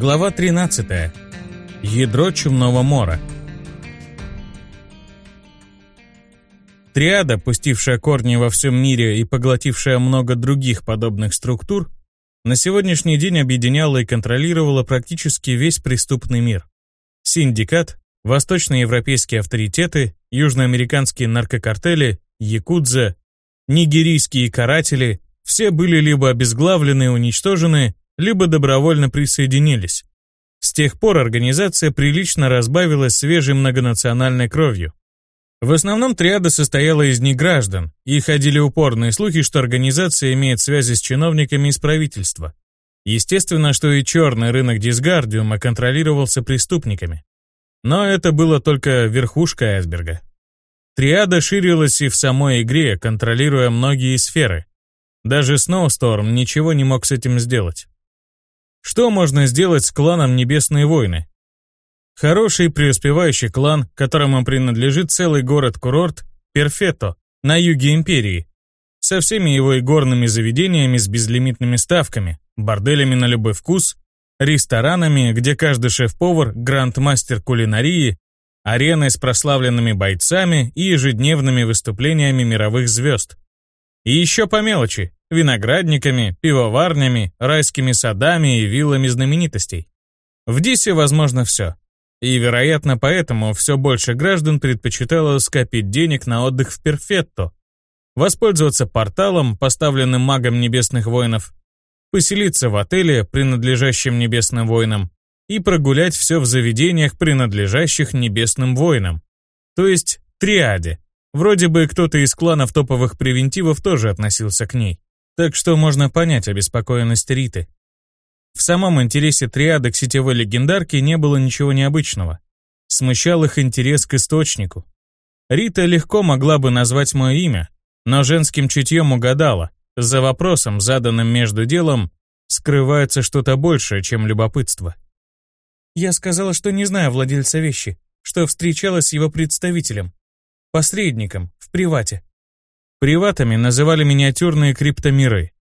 Глава 13. Ядро Чумного Мора. Триада, пустившая корни во всем мире и поглотившая много других подобных структур, на сегодняшний день объединяла и контролировала практически весь преступный мир. Синдикат, восточноевропейские авторитеты, южноамериканские наркокартели, якудза, нигерийские каратели – все были либо обезглавлены и уничтожены, либо добровольно присоединились. С тех пор организация прилично разбавилась свежей многонациональной кровью. В основном триада состояла из неграждан, и ходили упорные слухи, что организация имеет связи с чиновниками из правительства. Естественно, что и черный рынок дисгардиума контролировался преступниками. Но это было только верхушка айсберга. Триада ширилась и в самой игре, контролируя многие сферы. Даже Сноусторм ничего не мог с этим сделать. Что можно сделать с кланом Небесные войны? Хороший преуспевающий клан, которому принадлежит целый город-курорт Перфето на юге империи, со всеми его игорными заведениями с безлимитными ставками, борделями на любой вкус, ресторанами, где каждый шеф-повар – гранд-мастер кулинарии, ареной с прославленными бойцами и ежедневными выступлениями мировых звезд. И еще по мелочи – виноградниками, пивоварнями, райскими садами и виллами знаменитостей. В Дисе возможно все. И, вероятно, поэтому все больше граждан предпочитало скопить денег на отдых в Перфетто, воспользоваться порталом, поставленным магом небесных воинов, поселиться в отеле, принадлежащем небесным воинам, и прогулять все в заведениях, принадлежащих небесным воинам, то есть триаде. Вроде бы кто-то из кланов топовых превентивов тоже относился к ней. Так что можно понять обеспокоенность Риты. В самом интересе триады к сетевой легендарке не было ничего необычного. Смущал их интерес к источнику. Рита легко могла бы назвать мое имя, но женским чутьем угадала. За вопросом, заданным между делом, скрывается что-то большее, чем любопытство. Я сказала, что не знаю владельца вещи, что встречалась с его представителем. Посредником, в привате. Приватами называли миниатюрные криптомиры.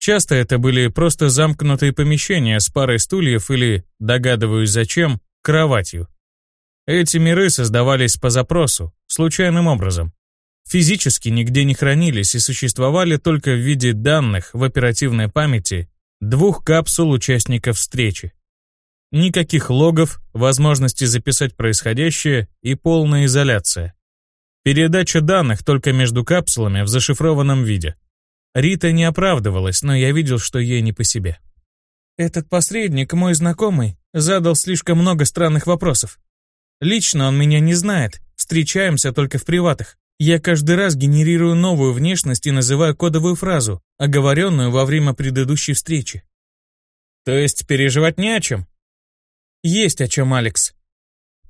Часто это были просто замкнутые помещения с парой стульев или, догадываюсь зачем, кроватью. Эти миры создавались по запросу, случайным образом. Физически нигде не хранились и существовали только в виде данных в оперативной памяти двух капсул участников встречи. Никаких логов, возможности записать происходящее и полная изоляция. Передача данных только между капсулами в зашифрованном виде. Рита не оправдывалась, но я видел, что ей не по себе. Этот посредник, мой знакомый, задал слишком много странных вопросов. Лично он меня не знает, встречаемся только в приватах. Я каждый раз генерирую новую внешность и называю кодовую фразу, оговоренную во время предыдущей встречи. То есть переживать не о чем? Есть о чем, Алекс.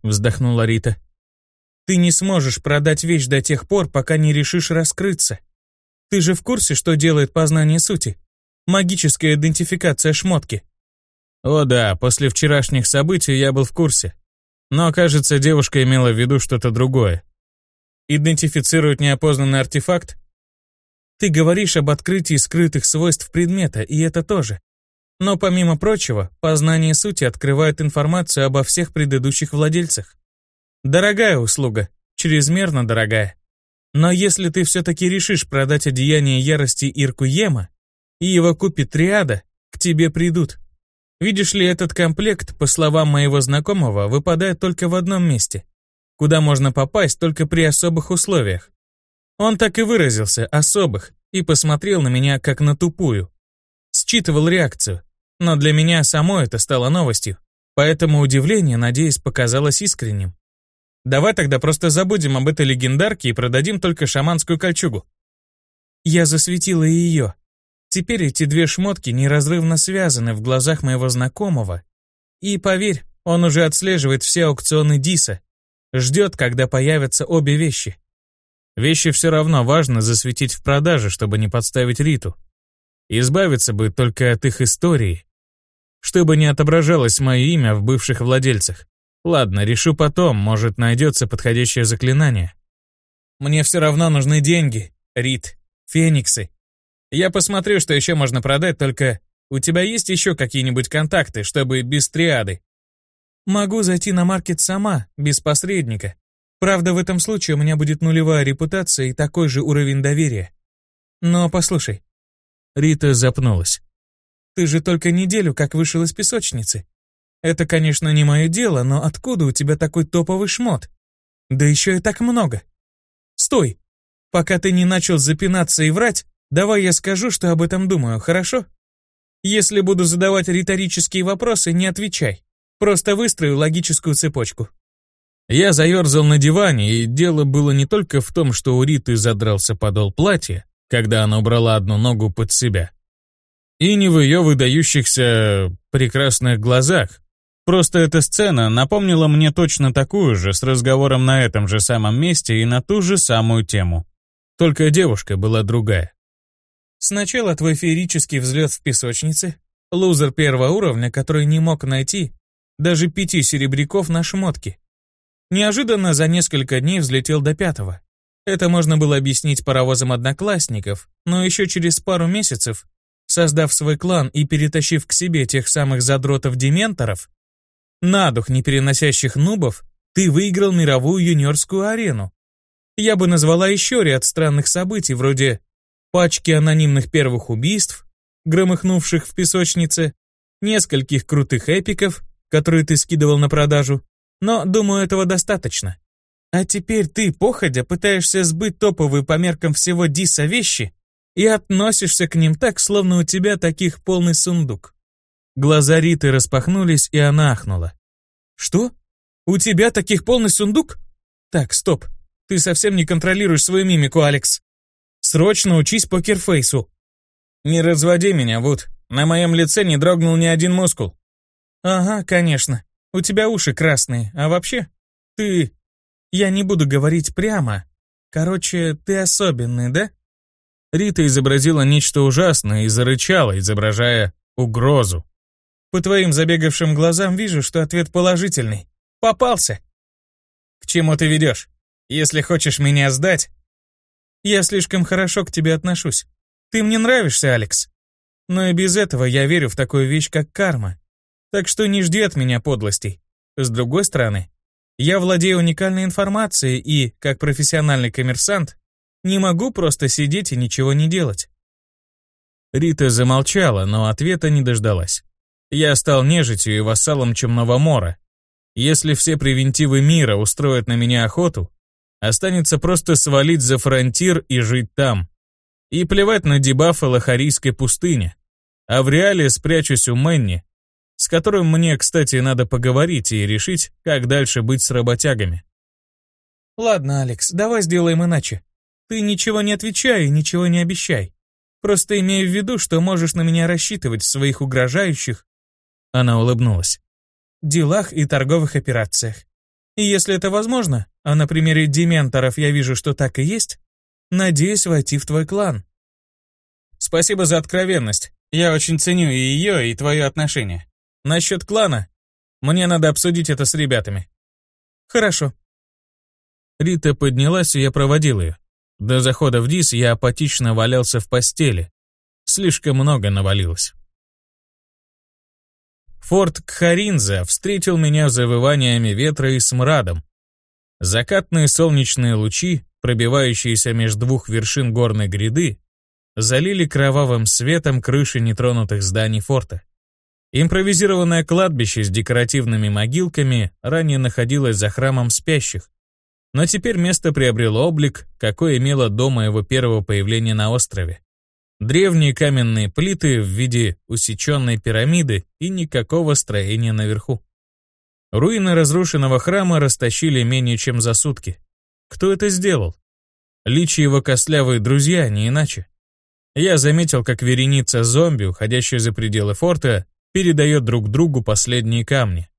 Вздохнула Рита. Ты не сможешь продать вещь до тех пор, пока не решишь раскрыться. Ты же в курсе, что делает познание сути? Магическая идентификация шмотки. О да, после вчерашних событий я был в курсе. Но, кажется, девушка имела в виду что-то другое. Идентифицирует неопознанный артефакт? Ты говоришь об открытии скрытых свойств предмета, и это тоже. Но помимо прочего, познание сути открывает информацию обо всех предыдущих владельцах. Дорогая услуга, чрезмерно дорогая. Но если ты все-таки решишь продать одеяние ярости Ирку Ема, и его купит триада, к тебе придут. Видишь ли, этот комплект, по словам моего знакомого, выпадает только в одном месте, куда можно попасть только при особых условиях. Он так и выразился, особых, и посмотрел на меня как на тупую. Считывал реакцию, но для меня само это стало новостью, поэтому удивление, надеюсь, показалось искренним. Давай тогда просто забудем об этой легендарке и продадим только шаманскую кольчугу. Я засветила и ее. Теперь эти две шмотки неразрывно связаны в глазах моего знакомого. И поверь, он уже отслеживает все аукционы Диса. Ждет, когда появятся обе вещи. Вещи все равно важно засветить в продаже, чтобы не подставить Риту. Избавиться бы только от их истории. Чтобы не отображалось мое имя в бывших владельцах. Ладно, решу потом, может найдется подходящее заклинание. Мне все равно нужны деньги, Рит, фениксы. Я посмотрю, что еще можно продать, только у тебя есть еще какие-нибудь контакты, чтобы без триады? Могу зайти на маркет сама, без посредника. Правда, в этом случае у меня будет нулевая репутация и такой же уровень доверия. Но послушай. Рита запнулась. Ты же только неделю как вышел из песочницы. Это, конечно, не мое дело, но откуда у тебя такой топовый шмот? Да еще и так много. Стой! Пока ты не начал запинаться и врать, давай я скажу, что об этом думаю, хорошо? Если буду задавать риторические вопросы, не отвечай. Просто выстрою логическую цепочку. Я заерзал на диване, и дело было не только в том, что у Риты задрался подол платья, когда она убрала одну ногу под себя, и не в ее выдающихся прекрасных глазах, Просто эта сцена напомнила мне точно такую же, с разговором на этом же самом месте и на ту же самую тему. Только девушка была другая. Сначала твой феерический взлет в песочнице, лузер первого уровня, который не мог найти даже пяти серебряков на шмотке. Неожиданно за несколько дней взлетел до пятого. Это можно было объяснить паровозом одноклассников, но еще через пару месяцев, создав свой клан и перетащив к себе тех самых задротов-дементоров, на дух непереносящих нубов, ты выиграл мировую юниорскую арену. Я бы назвала еще ряд странных событий, вроде пачки анонимных первых убийств, громыхнувших в песочнице, нескольких крутых эпиков, которые ты скидывал на продажу, но, думаю, этого достаточно. А теперь ты, походя, пытаешься сбыть топовые по меркам всего Диса вещи и относишься к ним так, словно у тебя таких полный сундук. Глаза Риты распахнулись, и она ахнула. «Что? У тебя таких полный сундук? Так, стоп. Ты совсем не контролируешь свою мимику, Алекс. Срочно учись покерфейсу». «Не разводи меня, Вуд. На моем лице не дрогнул ни один мускул». «Ага, конечно. У тебя уши красные. А вообще, ты... Я не буду говорить прямо. Короче, ты особенный, да?» Рита изобразила нечто ужасное и зарычала, изображая угрозу. По твоим забегавшим глазам вижу, что ответ положительный. Попался. К чему ты ведешь? Если хочешь меня сдать... Я слишком хорошо к тебе отношусь. Ты мне нравишься, Алекс. Но и без этого я верю в такую вещь, как карма. Так что не жди от меня подлостей. С другой стороны, я владею уникальной информацией и, как профессиональный коммерсант, не могу просто сидеть и ничего не делать. Рита замолчала, но ответа не дождалась. Я стал нежитью и вассалом Мора. Если все превентивы мира устроят на меня охоту, останется просто свалить за фронтир и жить там. И плевать на дебафы Лохарийской пустыни. А в реале спрячусь у Мэнни, с которым мне, кстати, надо поговорить и решить, как дальше быть с работягами. Ладно, Алекс, давай сделаем иначе. Ты ничего не отвечай и ничего не обещай. Просто имею в виду, что можешь на меня рассчитывать в своих угрожающих, она улыбнулась. «Делах и торговых операциях. И если это возможно, а на примере дементоров я вижу, что так и есть, надеюсь войти в твой клан». «Спасибо за откровенность. Я очень ценю и ее, и твое отношение. Насчет клана, мне надо обсудить это с ребятами». «Хорошо». Рита поднялась, и я проводил ее. До захода в ДИС я апатично валялся в постели. Слишком много навалилось. Форт Кхаринза встретил меня завываниями ветра и смрадом. Закатные солнечные лучи, пробивающиеся между двух вершин горной гряды, залили кровавым светом крыши нетронутых зданий форта. Импровизированное кладбище с декоративными могилками ранее находилось за храмом спящих, но теперь место приобрело облик, какой имело до моего первого появления на острове. Древние каменные плиты в виде усеченной пирамиды и никакого строения наверху. Руины разрушенного храма растащили менее чем за сутки. Кто это сделал? Личи его костлявые друзья, не иначе. Я заметил, как вереница зомби, уходящая за пределы форта, передает друг другу последние камни.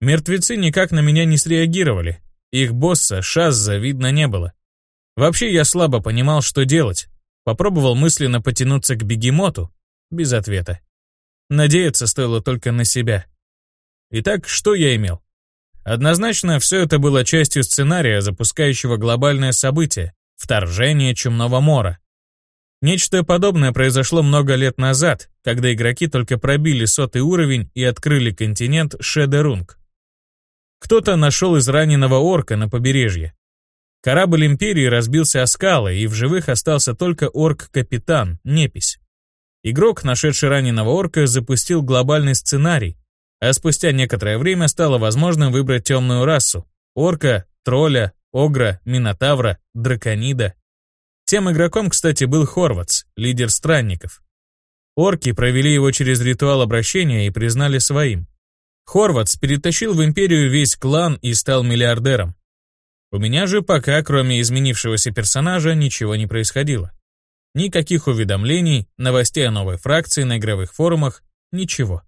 Мертвецы никак на меня не среагировали. Их босса, Шазза, видно не было. Вообще я слабо понимал, что делать. Попробовал мысленно потянуться к бегемоту, без ответа. Надеяться стоило только на себя. Итак, что я имел? Однозначно, все это было частью сценария, запускающего глобальное событие — вторжение Чумного Мора. Нечто подобное произошло много лет назад, когда игроки только пробили сотый уровень и открыли континент Шедерунг. Кто-то нашел израненного орка на побережье. Корабль Империи разбился о скалы, и в живых остался только орк-капитан, Непись. Игрок, нашедший раненого орка, запустил глобальный сценарий, а спустя некоторое время стало возможным выбрать темную расу — орка, тролля, огра, минотавра, драконида. Тем игроком, кстати, был Хорватс, лидер странников. Орки провели его через ритуал обращения и признали своим. Хорватс перетащил в империю весь клан и стал миллиардером. У меня же пока, кроме изменившегося персонажа, ничего не происходило. Никаких уведомлений, новостей о новой фракции на игровых форумах, ничего.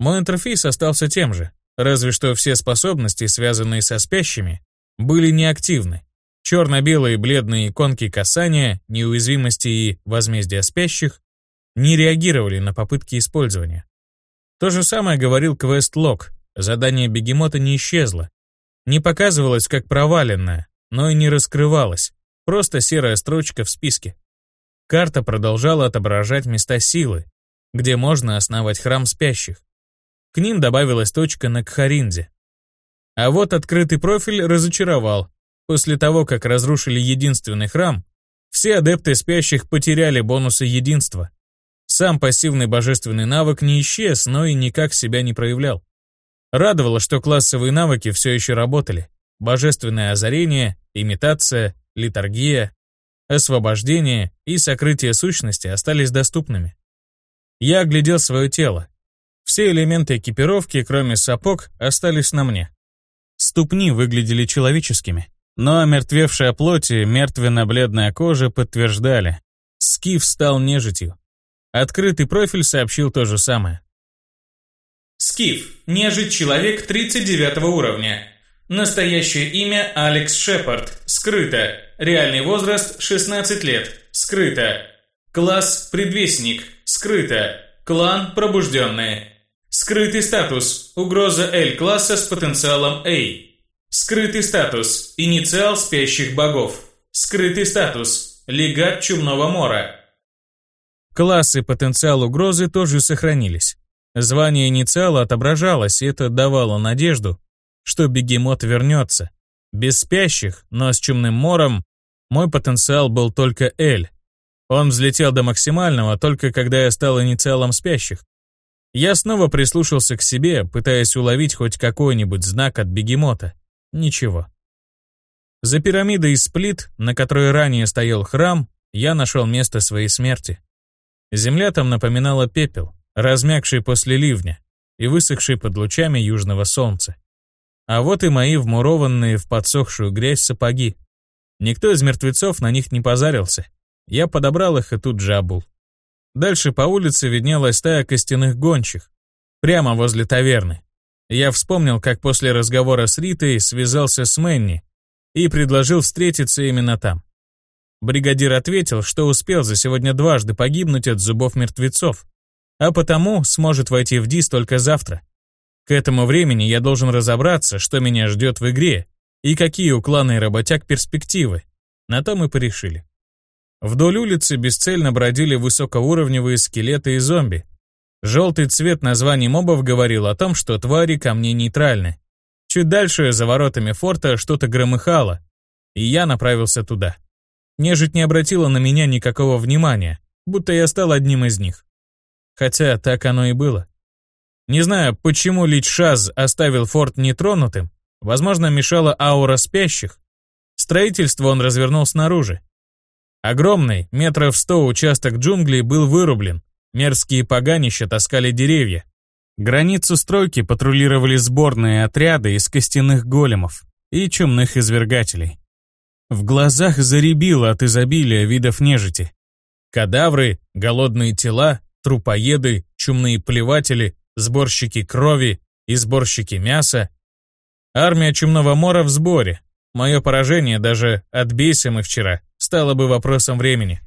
Мой интерфейс остался тем же, разве что все способности, связанные со спящими, были неактивны. Черно-белые бледные иконки касания, неуязвимости и возмездия спящих не реагировали на попытки использования. То же самое говорил квест-лог, задание бегемота не исчезло, не показывалось как проваленное, но и не раскрывалось, просто серая строчка в списке. Карта продолжала отображать места силы, где можно основать храм спящих. К ним добавилась точка на Кхаринде. А вот открытый профиль разочаровал. После того, как разрушили единственный храм, все адепты спящих потеряли бонусы единства. Сам пассивный божественный навык не исчез, но и никак себя не проявлял. Радовало, что классовые навыки все еще работали. Божественное озарение, имитация, литургия, освобождение и сокрытие сущности остались доступными. Я оглядел свое тело. Все элементы экипировки, кроме сапог, остались на мне. Ступни выглядели человеческими, но омертвевшая плоть и мертвенно-бледная кожа подтверждали. Скиф стал нежитью. Открытый профиль сообщил то же самое. Скиф, нежить-человек 39 уровня. Настоящее имя Алекс Шепард, скрыто. Реальный возраст 16 лет, скрыто. Класс Предвестник, скрыто. Клан Пробужденные. Скрытый статус. Угроза L-класса с потенциалом A. Скрытый статус. Инициал спящих богов. Скрытый статус. Легат Чумного Мора. Класс и потенциал угрозы тоже сохранились. Звание инициала отображалось, и это давало надежду, что бегемот вернется. Без спящих, но с чумным мором, мой потенциал был только L. Он взлетел до максимального только когда я стал инициалом спящих. Я снова прислушался к себе, пытаясь уловить хоть какой-нибудь знак от бегемота. Ничего. За пирамидой из сплит, на которой ранее стоял храм, я нашел место своей смерти. Земля там напоминала пепел, размягший после ливня и высохший под лучами южного солнца. А вот и мои вмурованные в подсохшую грязь сапоги. Никто из мертвецов на них не позарился. Я подобрал их и тут же обул. Дальше по улице виднелась стая костяных гончих, прямо возле таверны. Я вспомнил, как после разговора с Ритой связался с Мэнни и предложил встретиться именно там. Бригадир ответил, что успел за сегодня дважды погибнуть от зубов мертвецов, а потому сможет войти в ДИС только завтра. К этому времени я должен разобраться, что меня ждет в игре и какие у клана и работяг перспективы. На то мы порешили. Вдоль улицы бесцельно бродили высокоуровневые скелеты и зомби. Желтый цвет названий мобов говорил о том, что твари ко мне нейтральны. Чуть дальше, за воротами форта, что-то громыхало, и я направился туда. Нежить не обратила на меня никакого внимания, будто я стал одним из них. Хотя так оно и было. Не знаю, почему Лич Шаз оставил форт нетронутым, возможно, мешала аура спящих. Строительство он развернул снаружи, Огромный, метров сто участок джунглей был вырублен. Мерзкие поганища таскали деревья. Границу стройки патрулировали сборные отряды из костяных големов и чумных извергателей. В глазах заребило от изобилия видов нежити. Кадавры, голодные тела, трупоеды, чумные плеватели, сборщики крови и сборщики мяса. Армия чумного мора в сборе. Мое поражение даже отбейся мы вчера стало бы вопросом времени.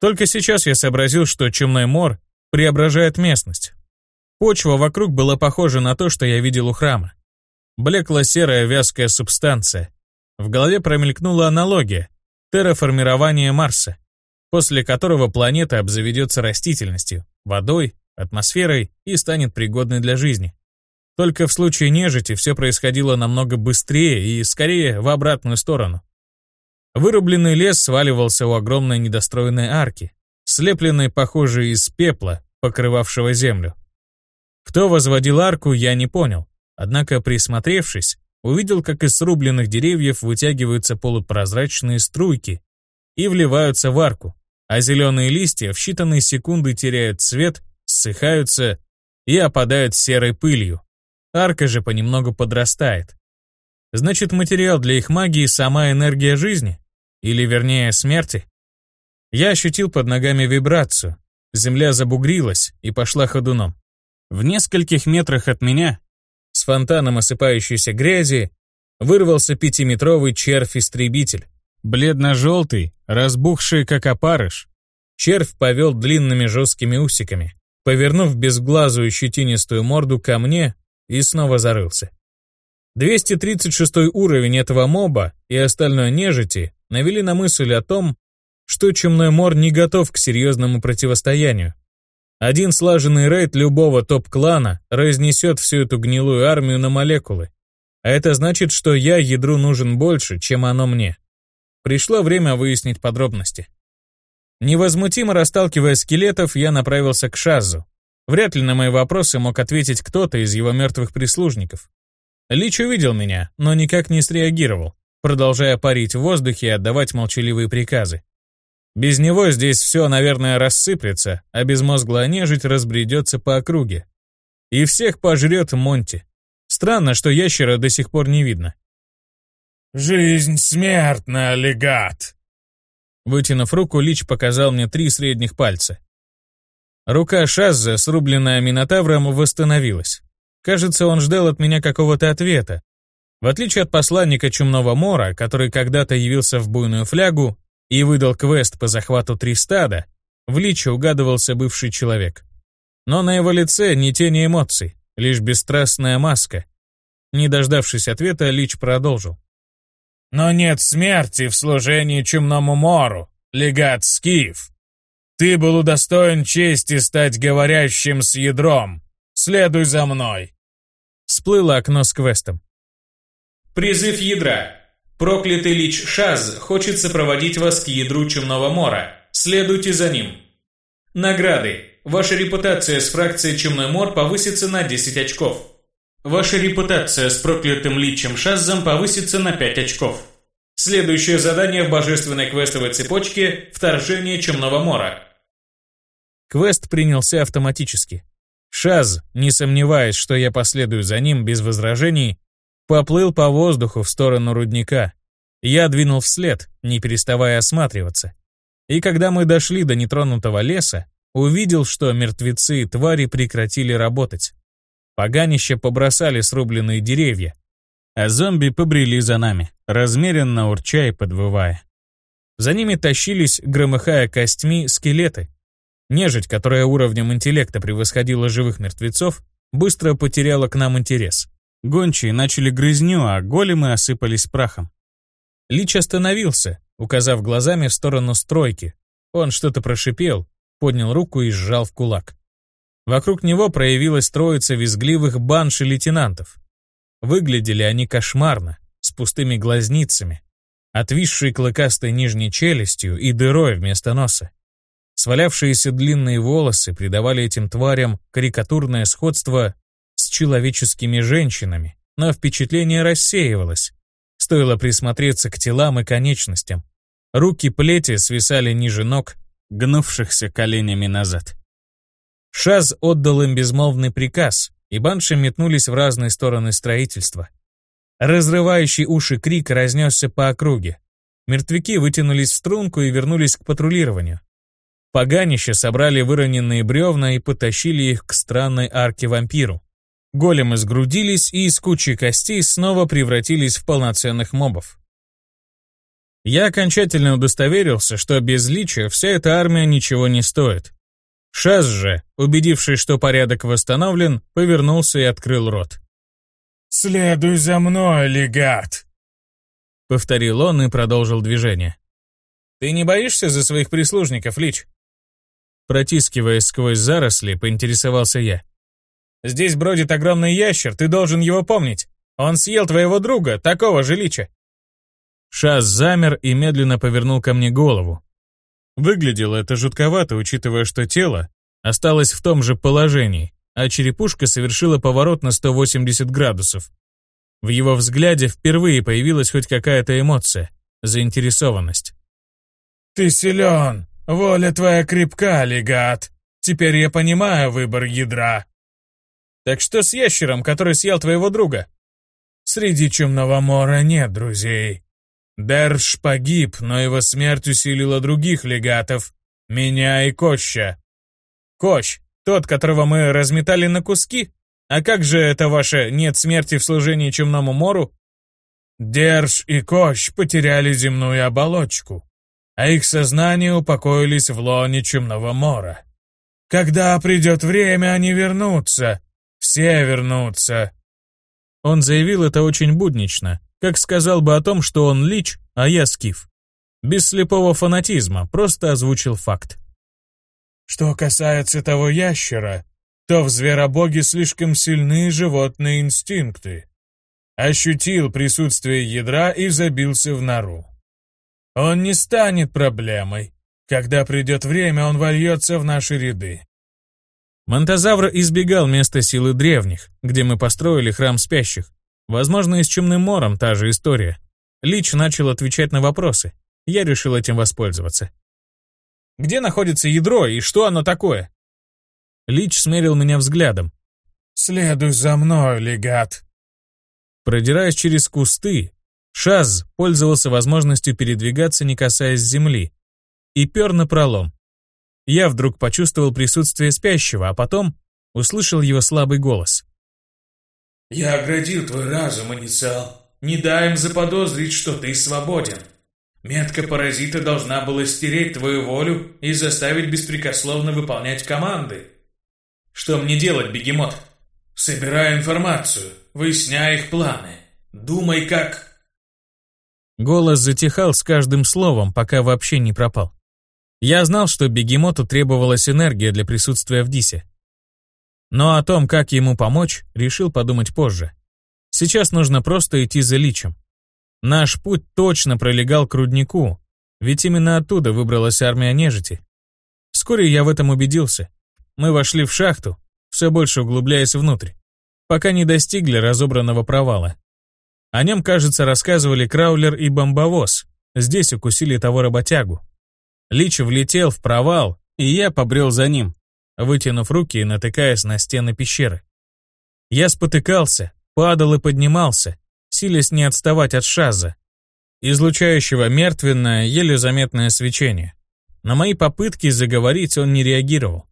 Только сейчас я сообразил, что Чумной мор преображает местность. Почва вокруг была похожа на то, что я видел у храма. Блекло-серая вязкая субстанция. В голове промелькнула аналогия. Терраформирование Марса. После которого планета обзаведется растительностью, водой, атмосферой и станет пригодной для жизни. Только в случае нежити все происходило намного быстрее и, скорее, в обратную сторону. Вырубленный лес сваливался у огромной недостроенной арки, слепленной, похоже, из пепла, покрывавшего землю. Кто возводил арку, я не понял, однако, присмотревшись, увидел, как из срубленных деревьев вытягиваются полупрозрачные струйки и вливаются в арку, а зеленые листья в считанные секунды теряют цвет, ссыхаются и опадают серой пылью. Арка же понемногу подрастает. Значит, материал для их магии — сама энергия жизни? Или, вернее, смерти? Я ощутил под ногами вибрацию. Земля забугрилась и пошла ходуном. В нескольких метрах от меня, с фонтаном осыпающейся грязи, вырвался пятиметровый червь-истребитель. Бледно-желтый, разбухший как опарыш. Червь повел длинными жесткими усиками, повернув безглазую щетинистую морду ко мне и снова зарылся. 236 уровень этого моба и остальной нежити навели на мысль о том, что Чумной Мор не готов к серьезному противостоянию. Один слаженный рейд любого топ-клана разнесет всю эту гнилую армию на молекулы. А это значит, что я ядру нужен больше, чем оно мне. Пришло время выяснить подробности. Невозмутимо расталкивая скелетов, я направился к Шазу. Вряд ли на мои вопросы мог ответить кто-то из его мертвых прислужников. Лич увидел меня, но никак не среагировал продолжая парить в воздухе и отдавать молчаливые приказы. Без него здесь все, наверное, рассыплется, а безмозглая нежить разбредется по округе. И всех пожрет Монти. Странно, что ящера до сих пор не видно. «Жизнь смертна, легат!» Вытянув руку, Лич показал мне три средних пальца. Рука Шазза, срубленная Минотавром, восстановилась. Кажется, он ждал от меня какого-то ответа, в отличие от посланника Чумного Мора, который когда-то явился в буйную флягу и выдал квест по захвату три стада, в Личе угадывался бывший человек. Но на его лице ни тени эмоций, лишь бесстрастная маска. Не дождавшись ответа, Лич продолжил. «Но нет смерти в служении Чумному Мору, легат Скиф. Ты был удостоен чести стать говорящим с ядром. Следуй за мной». Всплыло окно с квестом. Призыв ядра. Проклятый лич Шаз хочет сопроводить вас к ядру Чумного Мора. Следуйте за ним. Награды. Ваша репутация с фракцией Чумной Мор повысится на 10 очков. Ваша репутация с проклятым личем Шаззом повысится на 5 очков. Следующее задание в божественной квестовой цепочке – вторжение Чумного Мора. Квест принялся автоматически. Шаз, не сомневаясь, что я последую за ним без возражений, Поплыл по воздуху в сторону рудника. Я двинул вслед, не переставая осматриваться. И когда мы дошли до нетронутого леса, увидел, что мертвецы и твари прекратили работать. Поганища побросали срубленные деревья, а зомби побрели за нами, размеренно урча и подвывая. За ними тащились, громыхая костьми, скелеты. Нежить, которая уровнем интеллекта превосходила живых мертвецов, быстро потеряла к нам интерес. Гончие начали грызню, а големы осыпались прахом. Лич остановился, указав глазами в сторону стройки. Он что-то прошипел, поднял руку и сжал в кулак. Вокруг него проявилась троица визгливых банши-лейтенантов. Выглядели они кошмарно, с пустыми глазницами, отвисшей клыкастой нижней челюстью и дырой вместо носа. Свалявшиеся длинные волосы придавали этим тварям карикатурное сходство с человеческими женщинами, но впечатление рассеивалось. Стоило присмотреться к телам и конечностям. Руки плети свисали ниже ног, гнувшихся коленями назад. Шаз отдал им безмолвный приказ, и банши метнулись в разные стороны строительства. Разрывающий уши крик разнесся по округе. Мертвяки вытянулись в струнку и вернулись к патрулированию. Поганище собрали выроненные бревна и потащили их к странной арке вампиру. Големы сгрудились и из кучи костей снова превратились в полноценных мобов. Я окончательно удостоверился, что без лича вся эта армия ничего не стоит. Шаз же, убедившись, что порядок восстановлен, повернулся и открыл рот. «Следуй за мной, легат!» Повторил он и продолжил движение. Ты не боишься за своих прислужников, Лич?» Протискиваясь сквозь заросли, поинтересовался я. «Здесь бродит огромный ящер, ты должен его помнить. Он съел твоего друга, такого же Лича». Шас замер и медленно повернул ко мне голову. Выглядело это жутковато, учитывая, что тело осталось в том же положении, а черепушка совершила поворот на 180 градусов. В его взгляде впервые появилась хоть какая-то эмоция, заинтересованность. «Ты силен, воля твоя крепка, легат. Теперь я понимаю выбор ядра». «Так что с ящером, который съел твоего друга?» «Среди Чумного Мора нет друзей. Дерш погиб, но его смерть усилила других легатов, меня и Коща». «Кощ, тот, которого мы разметали на куски? А как же это ваше «нет смерти в служении Чумному Мору»?» Держ и Кощ потеряли земную оболочку, а их сознание упокоились в лоне Чумного Мора. Когда придет время, они вернутся. Все вернутся. Он заявил это очень буднично, как сказал бы о том, что он лич, а я скиф. Без слепого фанатизма, просто озвучил факт. Что касается того ящера, то в зверобоге слишком сильны животные инстинкты. Ощутил присутствие ядра и забился в нору. Он не станет проблемой. Когда придет время, он вольется в наши ряды. Монтозавр избегал места силы древних, где мы построили храм спящих. Возможно, и с Чумным Мором та же история. Лич начал отвечать на вопросы. Я решил этим воспользоваться. Где находится ядро и что оно такое? Лич смерил меня взглядом. «Следуй за мной, легат». Продираясь через кусты, Шаз пользовался возможностью передвигаться, не касаясь земли, и пер на пролом. Я вдруг почувствовал присутствие спящего, а потом услышал его слабый голос. «Я оградил твой разум, инициал. Не дай им заподозрить, что ты свободен. Метка паразита должна была стереть твою волю и заставить беспрекословно выполнять команды. Что мне делать, бегемот? Собирай информацию, выясняй их планы. Думай, как... Голос затихал с каждым словом, пока вообще не пропал. Я знал, что бегемоту требовалась энергия для присутствия в Дисе. Но о том, как ему помочь, решил подумать позже. Сейчас нужно просто идти за личем. Наш путь точно пролегал к руднику, ведь именно оттуда выбралась армия нежити. Вскоре я в этом убедился. Мы вошли в шахту, все больше углубляясь внутрь, пока не достигли разобранного провала. О нем, кажется, рассказывали Краулер и Бомбовоз. Здесь укусили того работягу. Лич влетел в провал, и я побрел за ним, вытянув руки и натыкаясь на стены пещеры. Я спотыкался, падал и поднимался, силясь не отставать от шаза, излучающего мертвенное, еле заметное свечение. На мои попытки заговорить он не реагировал.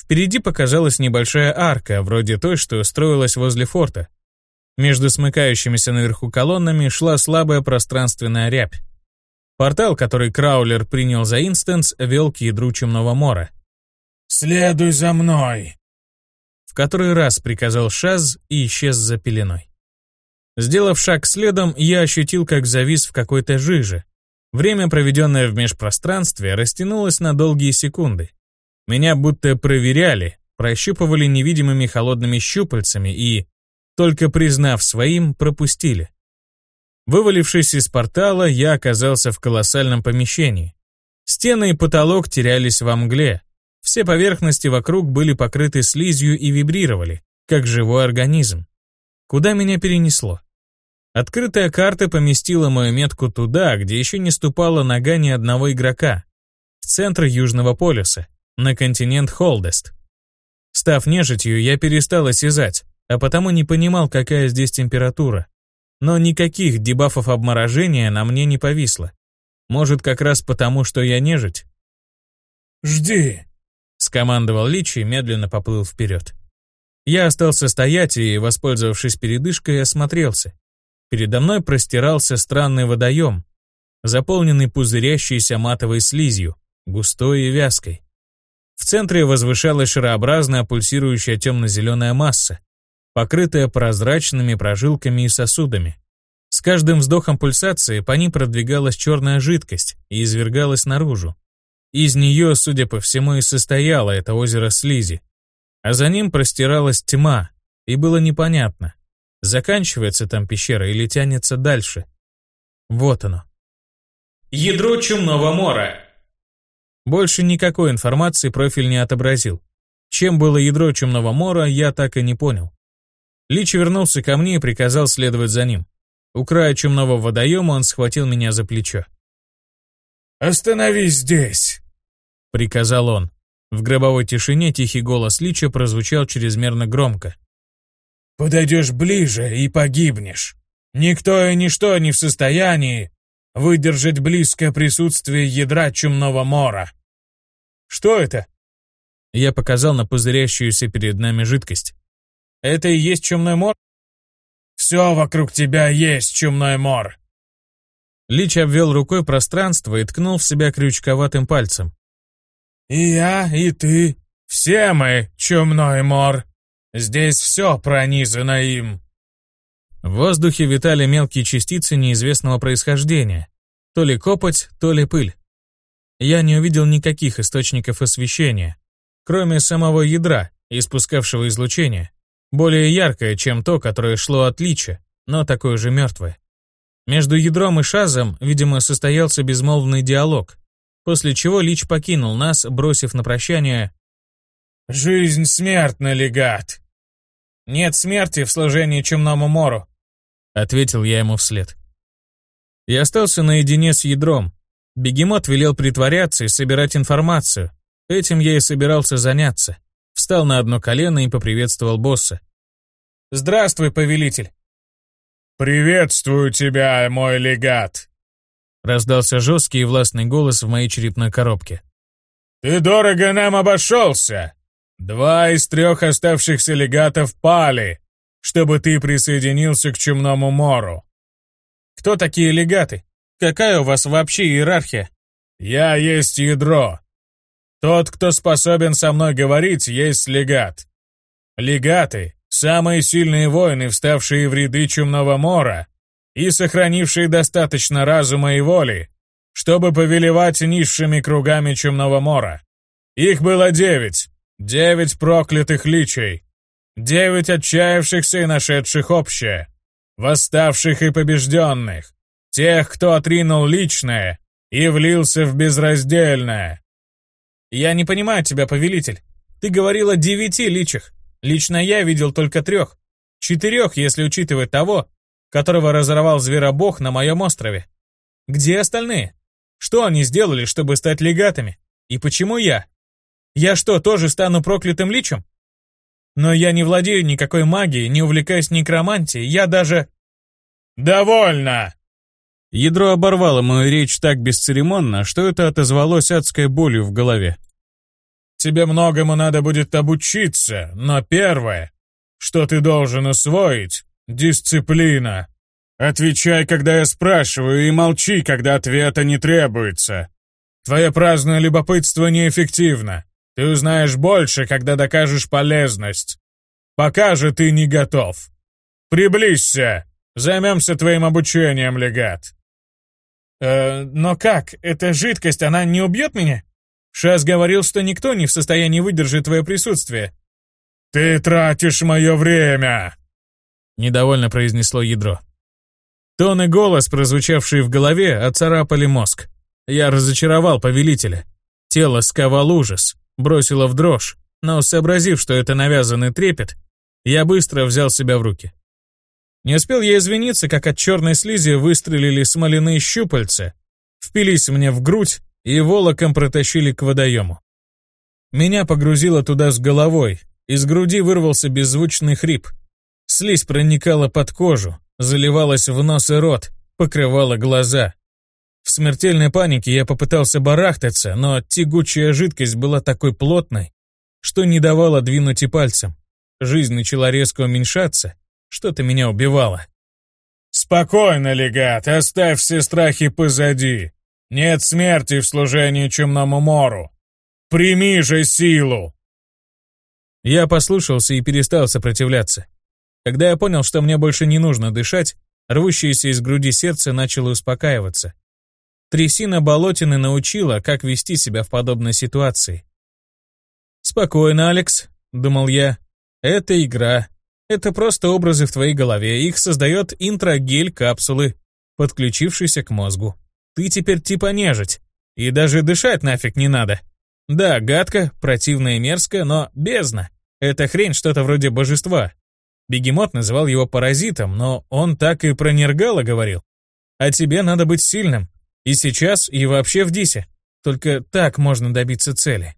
Впереди показалась небольшая арка, вроде той, что строилась возле форта. Между смыкающимися наверху колоннами шла слабая пространственная рябь. Портал, который Краулер принял за инстанс, вел к ядру Чумного Мора. «Следуй за мной!» В который раз приказал Шаз и исчез за пеленой. Сделав шаг следом, я ощутил, как завис в какой-то жиже. Время, проведенное в межпространстве, растянулось на долгие секунды. Меня будто проверяли, прощупывали невидимыми холодными щупальцами и, только признав своим, пропустили. Вывалившись из портала, я оказался в колоссальном помещении. Стены и потолок терялись во мгле. Все поверхности вокруг были покрыты слизью и вибрировали, как живой организм. Куда меня перенесло? Открытая карта поместила мою метку туда, где еще не ступала нога ни одного игрока. В центр Южного полюса, на континент Холдест. Став нежитью, я перестал осязать, а потому не понимал, какая здесь температура но никаких дебафов обморожения на мне не повисло. Может, как раз потому, что я нежить? «Жди!» — скомандовал Лич и медленно поплыл вперед. Я остался стоять и, воспользовавшись передышкой, осмотрелся. Передо мной простирался странный водоем, заполненный пузырящейся матовой слизью, густой и вязкой. В центре возвышалась шарообразная пульсирующая темно-зеленая масса, покрытая прозрачными прожилками и сосудами. С каждым вздохом пульсации по ним продвигалась черная жидкость и извергалась наружу. Из нее, судя по всему, и состояло это озеро слизи. А за ним простиралась тьма, и было непонятно, заканчивается там пещера или тянется дальше. Вот оно. Ядро чумного мора. Больше никакой информации профиль не отобразил. Чем было ядро чумного мора, я так и не понял. Лич вернулся ко мне и приказал следовать за ним. У края чумного водоема он схватил меня за плечо. «Остановись здесь!» — приказал он. В гробовой тишине тихий голос Лича прозвучал чрезмерно громко. «Подойдешь ближе и погибнешь. Никто и ничто не в состоянии выдержать близкое присутствие ядра чумного мора». «Что это?» Я показал на пузырящуюся перед нами жидкость. «Это и есть чумной мор?» «Все вокруг тебя есть чумной мор!» Лич обвел рукой пространство и ткнул в себя крючковатым пальцем. «И я, и ты, все мы чумной мор. Здесь все пронизано им». В воздухе витали мелкие частицы неизвестного происхождения. То ли копоть, то ли пыль. Я не увидел никаких источников освещения, кроме самого ядра, испускавшего излучение, более яркое, чем то, которое шло от лича, но такое же мертвое. Между ядром и шазом, видимо, состоялся безмолвный диалог, после чего Лич покинул нас, бросив на прощание «Жизнь смертна, легат!» «Нет смерти в служении чумному мору», — ответил я ему вслед. Я остался наедине с ядром. Бегемот велел притворяться и собирать информацию. Этим я и собирался заняться. Встал на одно колено и поприветствовал босса. «Здравствуй, повелитель!» «Приветствую тебя, мой легат!» Раздался жесткий и властный голос в моей черепной коробке. «Ты дорого нам обошелся! Два из трех оставшихся легатов пали, чтобы ты присоединился к Чумному Мору. Кто такие легаты? Какая у вас вообще иерархия? Я есть ядро. Тот, кто способен со мной говорить, есть легат. Легаты — самые сильные воины, вставшие в ряды Чумного Мора, и сохранившие достаточно разума и воли, чтобы повелевать низшими кругами Чумного Мора. Их было девять, девять проклятых личей, девять отчаявшихся и нашедших общее, восставших и побежденных, тех, кто отринул личное и влился в безраздельное. Я не понимаю тебя, повелитель. Ты говорил о девяти личах. Лично я видел только трех. Четырех, если учитывать того, которого разорвал зверобог на моем острове. Где остальные? Что они сделали, чтобы стать легатами? И почему я? Я что, тоже стану проклятым личем? Но я не владею никакой магией, не увлекаюсь некромантией, я даже... «Довольно!» Ядро оборвало мою речь так бесцеремонно, что это отозвалось адской болью в голове. «Тебе многому надо будет обучиться, но первое, что ты должен усвоить, «Дисциплина. Отвечай, когда я спрашиваю, и молчи, когда ответа не требуется. Твое праздное любопытство неэффективно. Ты узнаешь больше, когда докажешь полезность. Пока же ты не готов. Приблизься. Займемся твоим обучением, легат». «Э, но как? Эта жидкость, она не убьет меня? Шас говорил, что никто не в состоянии выдержать твое присутствие». «Ты тратишь мое время!» — недовольно произнесло ядро. Тон и голос, прозвучавшие в голове, оцарапали мозг. Я разочаровал повелителя. Тело сковал ужас, бросило в дрожь, но, сообразив, что это навязанный трепет, я быстро взял себя в руки. Не успел я извиниться, как от черной слизи выстрелили смоляные щупальца, впились мне в грудь и волоком протащили к водоему. Меня погрузило туда с головой, из груди вырвался беззвучный хрип — Слизь проникала под кожу, заливалась в нос и рот, покрывала глаза. В смертельной панике я попытался барахтаться, но тягучая жидкость была такой плотной, что не давала двинуть и пальцем. Жизнь начала резко уменьшаться, что-то меня убивало. «Спокойно, легат, оставь все страхи позади. Нет смерти в служении Чумному Мору. Прими же силу!» Я послушался и перестал сопротивляться. Когда я понял, что мне больше не нужно дышать, Рвущееся из груди сердце начало успокаиваться. Трясина болотины научила, как вести себя в подобной ситуации. «Спокойно, Алекс», — думал я. «Это игра. Это просто образы в твоей голове. Их создает интрагель капсулы, подключившийся к мозгу. Ты теперь типа нежить. И даже дышать нафиг не надо. Да, гадко, противно и мерзко, но бездна. Эта хрень что-то вроде божества. Бегемот называл его паразитом, но он так и про Нергала говорил. А тебе надо быть сильным. И сейчас, и вообще в Дисе. Только так можно добиться цели.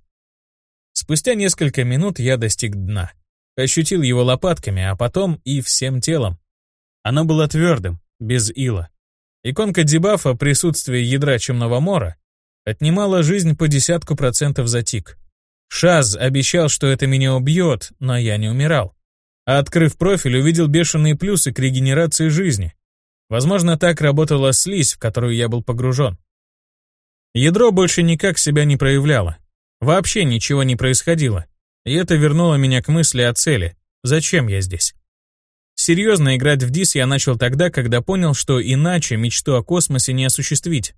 Спустя несколько минут я достиг дна. Ощутил его лопатками, а потом и всем телом. Оно было твердым, без ила. Иконка дебафа присутствия ядра Чумного Мора отнимала жизнь по десятку процентов за тик. Шаз обещал, что это меня убьет, но я не умирал. А открыв профиль, увидел бешеные плюсы к регенерации жизни. Возможно, так работала слизь, в которую я был погружен. Ядро больше никак себя не проявляло. Вообще ничего не происходило. И это вернуло меня к мысли о цели. Зачем я здесь? Серьезно играть в ДИС я начал тогда, когда понял, что иначе мечту о космосе не осуществить.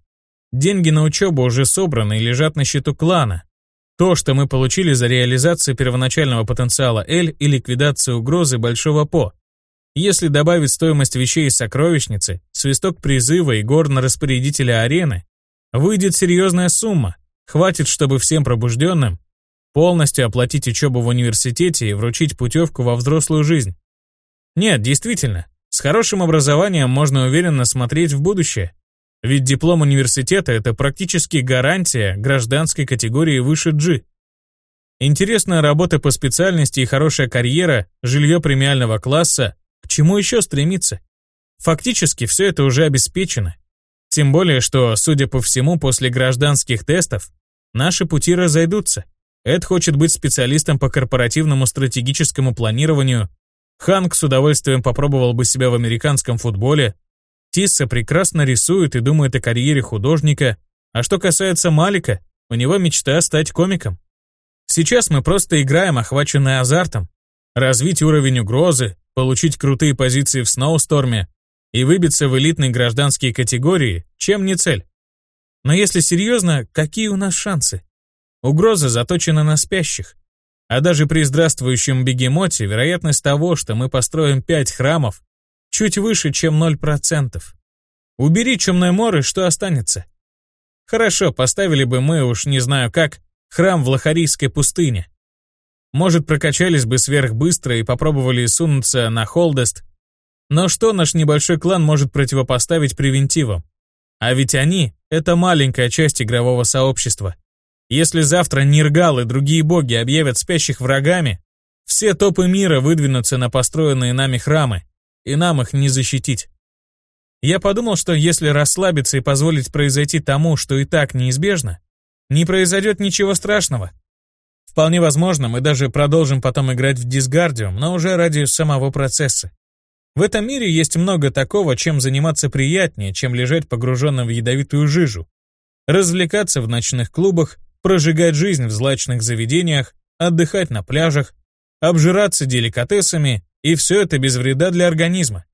Деньги на учебу уже собраны и лежат на счету клана. То, что мы получили за реализацию первоначального потенциала L и ликвидацию угрозы Большого По. Если добавить стоимость вещей из сокровищницы, свисток призыва и горно-распорядителя арены, выйдет серьезная сумма. Хватит, чтобы всем пробужденным полностью оплатить учебу в университете и вручить путевку во взрослую жизнь. Нет, действительно, с хорошим образованием можно уверенно смотреть в будущее. Ведь диплом университета – это практически гарантия гражданской категории выше G. Интересная работа по специальности и хорошая карьера, жилье премиального класса – к чему еще стремиться? Фактически все это уже обеспечено. Тем более, что, судя по всему, после гражданских тестов наши пути разойдутся. Эд хочет быть специалистом по корпоративному стратегическому планированию. Ханк с удовольствием попробовал бы себя в американском футболе. Тисса прекрасно рисует и думает о карьере художника. А что касается Малика, у него мечта стать комиком. Сейчас мы просто играем, охваченные азартом. Развить уровень угрозы, получить крутые позиции в Сноусторме и выбиться в элитные гражданские категории, чем не цель. Но если серьезно, какие у нас шансы? Угроза заточена на спящих. А даже при здравствующем бегемоте вероятность того, что мы построим пять храмов, чуть выше, чем 0%. Убери чумной мор, и что останется? Хорошо, поставили бы мы, уж не знаю как, храм в Лохарийской пустыне. Может, прокачались бы сверхбыстро и попробовали сунуться на Холдест. Но что наш небольшой клан может противопоставить превентивам? А ведь они — это маленькая часть игрового сообщества. Если завтра Ниргал и другие боги объявят спящих врагами, все топы мира выдвинутся на построенные нами храмы, и нам их не защитить. Я подумал, что если расслабиться и позволить произойти тому, что и так неизбежно, не произойдет ничего страшного. Вполне возможно, мы даже продолжим потом играть в Дисгардиум, но уже ради самого процесса. В этом мире есть много такого, чем заниматься приятнее, чем лежать погруженным в ядовитую жижу. Развлекаться в ночных клубах, прожигать жизнь в злачных заведениях, отдыхать на пляжах, обжираться деликатесами, и все это без вреда для организма.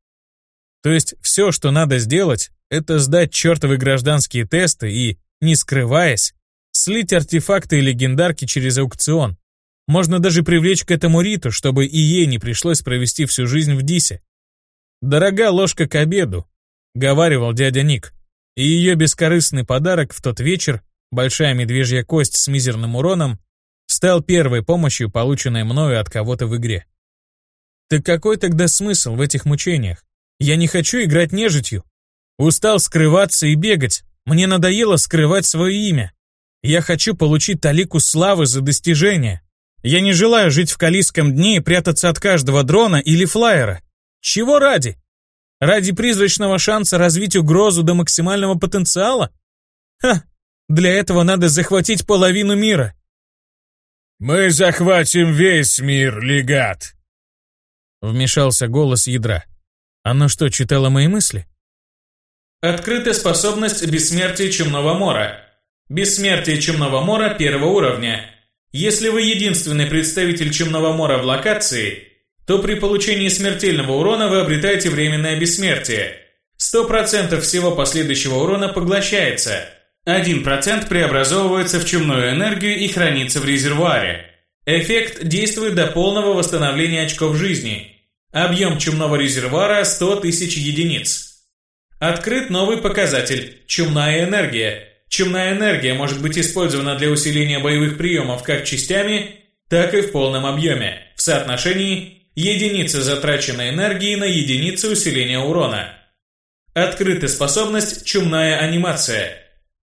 То есть все, что надо сделать, это сдать чертовы гражданские тесты и, не скрываясь, слить артефакты и легендарки через аукцион. Можно даже привлечь к этому Риту, чтобы и ей не пришлось провести всю жизнь в Дисе. «Дорога ложка к обеду», — говаривал дядя Ник, и ее бескорыстный подарок в тот вечер большая медвежья кость с мизерным уроном, стал первой помощью, полученной мною от кого-то в игре. Так какой тогда смысл в этих мучениях? Я не хочу играть нежитью. Устал скрываться и бегать. Мне надоело скрывать свое имя. Я хочу получить талику славы за достижения. Я не желаю жить в Калийском дне и прятаться от каждого дрона или флайера. Чего ради? Ради призрачного шанса развить угрозу до максимального потенциала? Ха, для этого надо захватить половину мира. «Мы захватим весь мир, легат!» Вмешался голос ядра. Оно что, читало мои мысли? Открыта способность бессмертия Чумного Мора. Бессмертие Чумного Мора первого уровня. Если вы единственный представитель Чумного Мора в локации, то при получении смертельного урона вы обретаете временное бессмертие. 100% всего последующего урона поглощается. 1% преобразовывается в чумную энергию и хранится в резервуаре. Эффект действует до полного восстановления очков жизни. Объем чумного резервуара 100 тысяч единиц. Открыт новый показатель – чумная энергия. Чумная энергия может быть использована для усиления боевых приемов как частями, так и в полном объеме, в соотношении единицы затраченной энергии на единицу усиления урона. Открыта способность «Чумная анимация».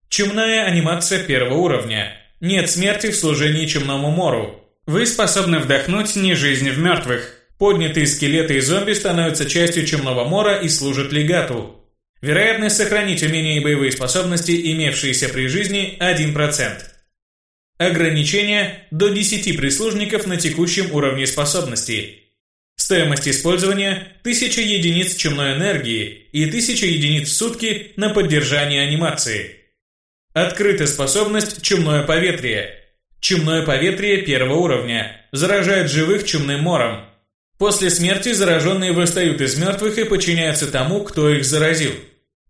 Чумная анимация первого уровня. Нет смерти в служении чумному мору. Вы способны вдохнуть не жизнь в мертвых. Поднятые скелеты и зомби становятся частью чумного мора и служат легату. Вероятность сохранить умения и боевые способности, имевшиеся при жизни, 1%. Ограничение до 10 прислужников на текущем уровне способностей. Стоимость использования – 1000 единиц чумной энергии и 1000 единиц в сутки на поддержание анимации. Открыта способность «Чумное поветрие». Чумное поветрие первого уровня. Заражает живых чумным мором. После смерти зараженные восстают из мертвых и подчиняются тому, кто их заразил.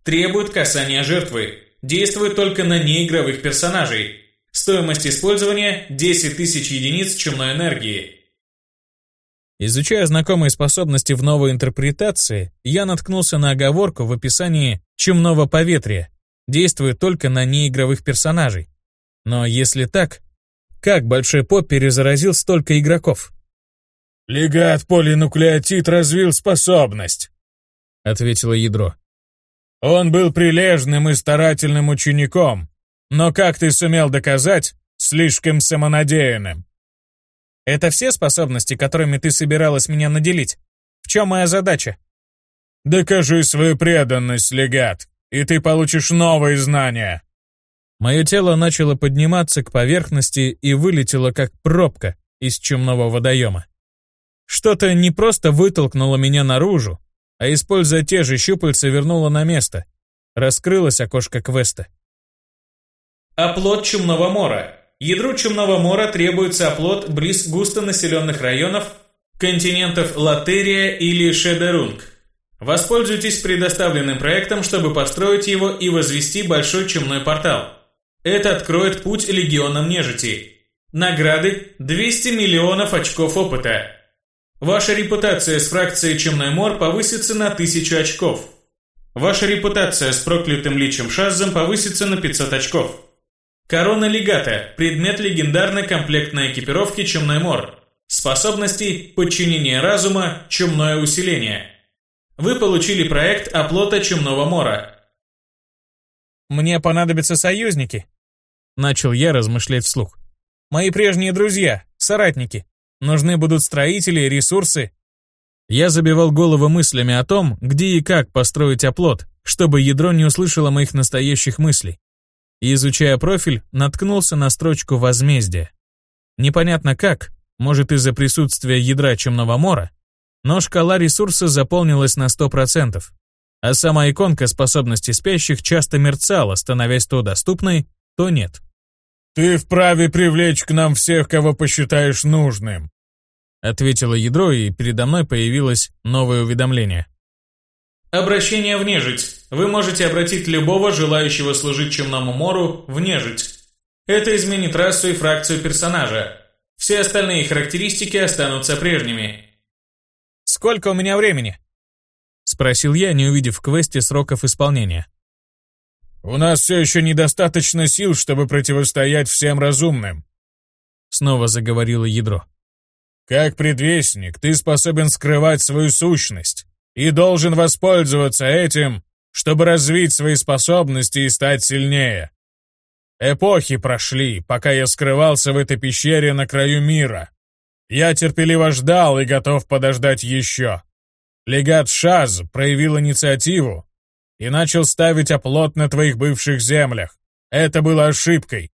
Требует касания жертвы. Действует только на неигровых персонажей. Стоимость использования – 10 тысяч единиц чумной энергии. Изучая знакомые способности в новой интерпретации, я наткнулся на оговорку в описании «чумного поветрия». Действует только на неигровых персонажей. Но если так, как Большой Поп перезаразил столько игроков? «Легат полинуклеотид развил способность», — ответило ядро. «Он был прилежным и старательным учеником, но, как ты сумел доказать, слишком самонадеянным. Это все способности, которыми ты собиралась меня наделить? В чем моя задача? Докажи свою преданность, легат, и ты получишь новые знания. Мое тело начало подниматься к поверхности и вылетело как пробка из чумного водоема. Что-то не просто вытолкнуло меня наружу, а, используя те же щупальца, вернуло на место. Раскрылось окошко квеста. Оплот чумного мора. Ядру Чумного мора требуется оплот близ густонаселенных районов, континентов Латерия или Шедерунг. Воспользуйтесь предоставленным проектом, чтобы построить его и возвести большой чумной портал. Это откроет путь легионам нежити. Награды – 200 миллионов очков опыта. Ваша репутация с фракцией Чумной Мор повысится на 1000 очков. Ваша репутация с проклятым личем Шаззом повысится на 500 очков. Корона легата – предмет легендарной комплектной экипировки Чумной Мор. Способности – подчинение разума, чумное усиление. Вы получили проект оплота Чумного Мора. «Мне понадобятся союзники», – начал я размышлять вслух. «Мои прежние друзья, соратники. Нужны будут строители, ресурсы». Я забивал голову мыслями о том, где и как построить оплот, чтобы ядро не услышало моих настоящих мыслей и, изучая профиль, наткнулся на строчку «Возмездие». Непонятно как, может из-за присутствия ядра Чумного Мора, но шкала ресурса заполнилась на 100%, а сама иконка способности спящих часто мерцала, становясь то доступной, то нет. «Ты вправе привлечь к нам всех, кого посчитаешь нужным», ответило ядро, и передо мной появилось новое уведомление. Обращение в нежить. Вы можете обратить любого желающего служить Чумному Мору в нежить. Это изменит расу и фракцию персонажа. Все остальные характеристики останутся прежними. «Сколько у меня времени?» Спросил я, не увидев в квесте сроков исполнения. «У нас все еще недостаточно сил, чтобы противостоять всем разумным», снова заговорило ядро. «Как предвестник, ты способен скрывать свою сущность и должен воспользоваться этим, чтобы развить свои способности и стать сильнее. Эпохи прошли, пока я скрывался в этой пещере на краю мира. Я терпеливо ждал и готов подождать еще. Легат Шаз проявил инициативу и начал ставить оплот на твоих бывших землях. Это было ошибкой.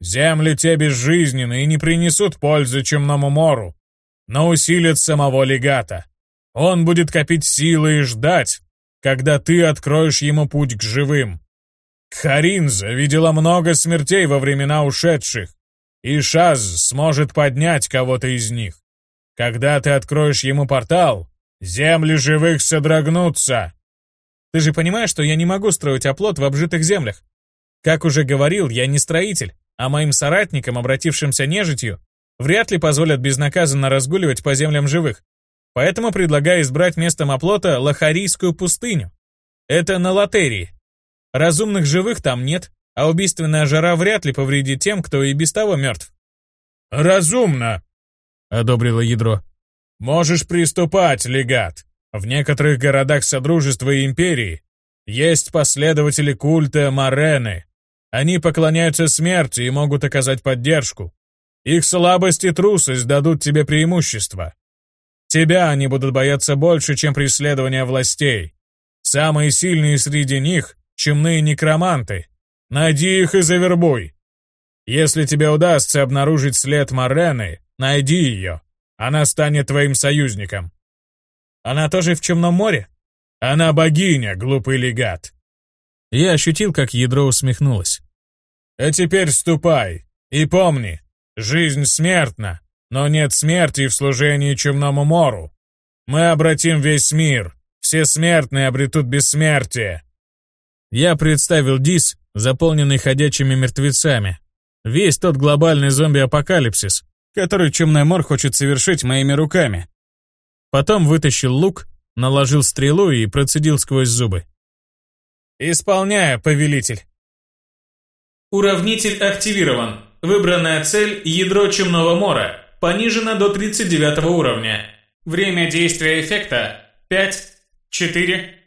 Земли те безжизненны и не принесут пользы Чумному мору, но усилят самого легата. Он будет копить силы и ждать, когда ты откроешь ему путь к живым. Харинза видела много смертей во времена ушедших, и Шаз сможет поднять кого-то из них. Когда ты откроешь ему портал, земли живых содрогнутся. Ты же понимаешь, что я не могу строить оплот в обжитых землях? Как уже говорил, я не строитель, а моим соратникам, обратившимся нежитью, вряд ли позволят безнаказанно разгуливать по землям живых. Поэтому предлагаю избрать местом оплота Лохарийскую пустыню. Это на латерии. Разумных живых там нет, а убийственная жара вряд ли повредит тем, кто и без того мертв. «Разумно», — одобрило ядро. «Можешь приступать, легат. В некоторых городах Содружества и Империи есть последователи культа Морены. Они поклоняются смерти и могут оказать поддержку. Их слабость и трусость дадут тебе преимущество. Тебя они будут бояться больше, чем преследования властей. Самые сильные среди них — чумные некроманты. Найди их и завербуй. Если тебе удастся обнаружить след Морены, найди ее. Она станет твоим союзником. Она тоже в Чумном море? Она богиня, глупый легат. Я ощутил, как ядро усмехнулось. А теперь ступай. И помни, жизнь смертна, но нет смерти в служении Чумному мору. Мы обратим весь мир. Все смертные обретут бессмертие. Я представил Дис, заполненный ходячими мертвецами. Весь тот глобальный зомби-апокалипсис, который Чумной Мор хочет совершить моими руками. Потом вытащил лук, наложил стрелу и процедил сквозь зубы. «Исполняю, повелитель!» Уравнитель активирован. Выбранная цель – ядро Чумного Мора. Понижено до 39 уровня. Время действия эффекта – 5, 4,